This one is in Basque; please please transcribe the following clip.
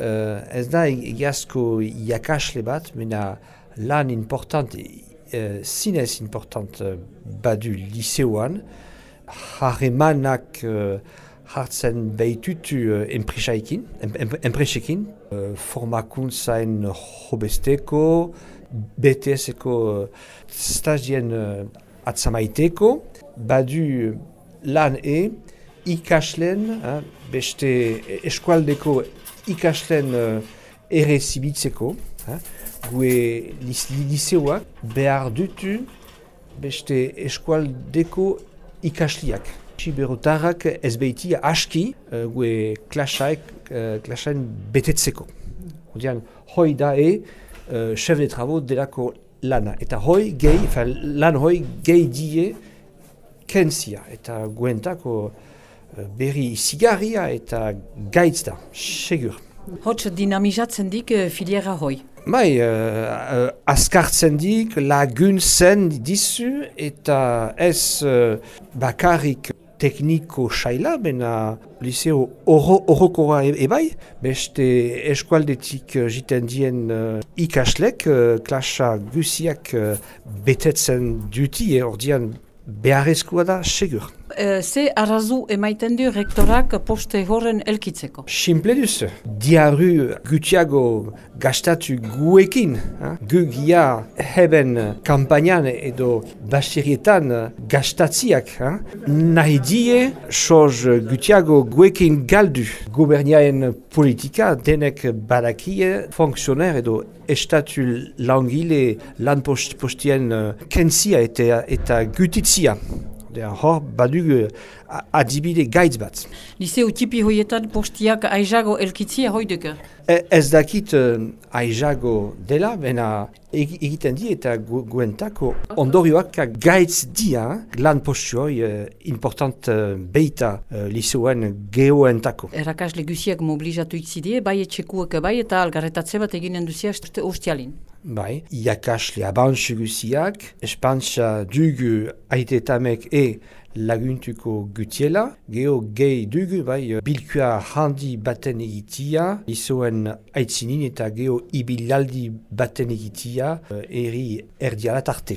uh, ez da egiazko iakasle bat, mena lan important, uh, zinez important uh, badu liceoan, harremanak uh, hartzen behitutu uh, enpresaikin, enpresekin, uh, formakuntzain hobesteko, BTS-eko uh, atzamaiteko, badu lan e, ikaslen, beste eskualdeko ikaslen uh, ere zibitzeko, uh, gue liceoak behar dutu beste eskualdeko ikasliak. Siberotarrak ez behitia aski uh, gue klasaek, uh, klasaen betetzeko. Odean, hoi da e, chef de travaux delako lana. Eta hoi gehi, lan hoi gehi die kentzia. Eta guentako berri zigarria eta gaitz da, segur. Hots dinamizatzen dik uh, filiera hoi? Bai, uh, uh, askartzen dik, laguntzen dizu eta ez uh, bakarrik tekniko saila, bena liceo horrokoa e, ebai, beste eskualdetik jiten dien uh, ikaslek, uh, klasa guziak uh, betetzen duti, e, ordian beharrezkoa da, segur. E, ze arrazu emaiten du rektorak poste horren elkitzeko? Simple duz, diarru gutiago gastatu guekin, ha? gu gia heben kampainan edo basterietan gastatziak, ha? nahi die soz gutiago guekin galdu. Guberniaen politika denek badakie funksioner edo estatu langile lan postien kentzia eta, eta gutitzia. Hor badu adibide gaitz bat. Liseo tipi hoietan postiak aizago elkitzia hoideke? E, ez dakit uh, aizago dela, bena egiten di eta guentako ondorioak gaitz dia lan postioi uh, important uh, beita uh, liseoen geoentako. Errakasle guziak mobilizatu itzidie, bai etxekuak bai eta algarretatze bat eginen duzia ostialin. Bai, iakasle abantxe guziak, espantxa dugu aitetamek e laguntuko gutiela, geho gehi dugu, bai, bilkua handi baten egitia, izoen aitzinin eta geho ibilaldi baten egitia, eri erdialat arte.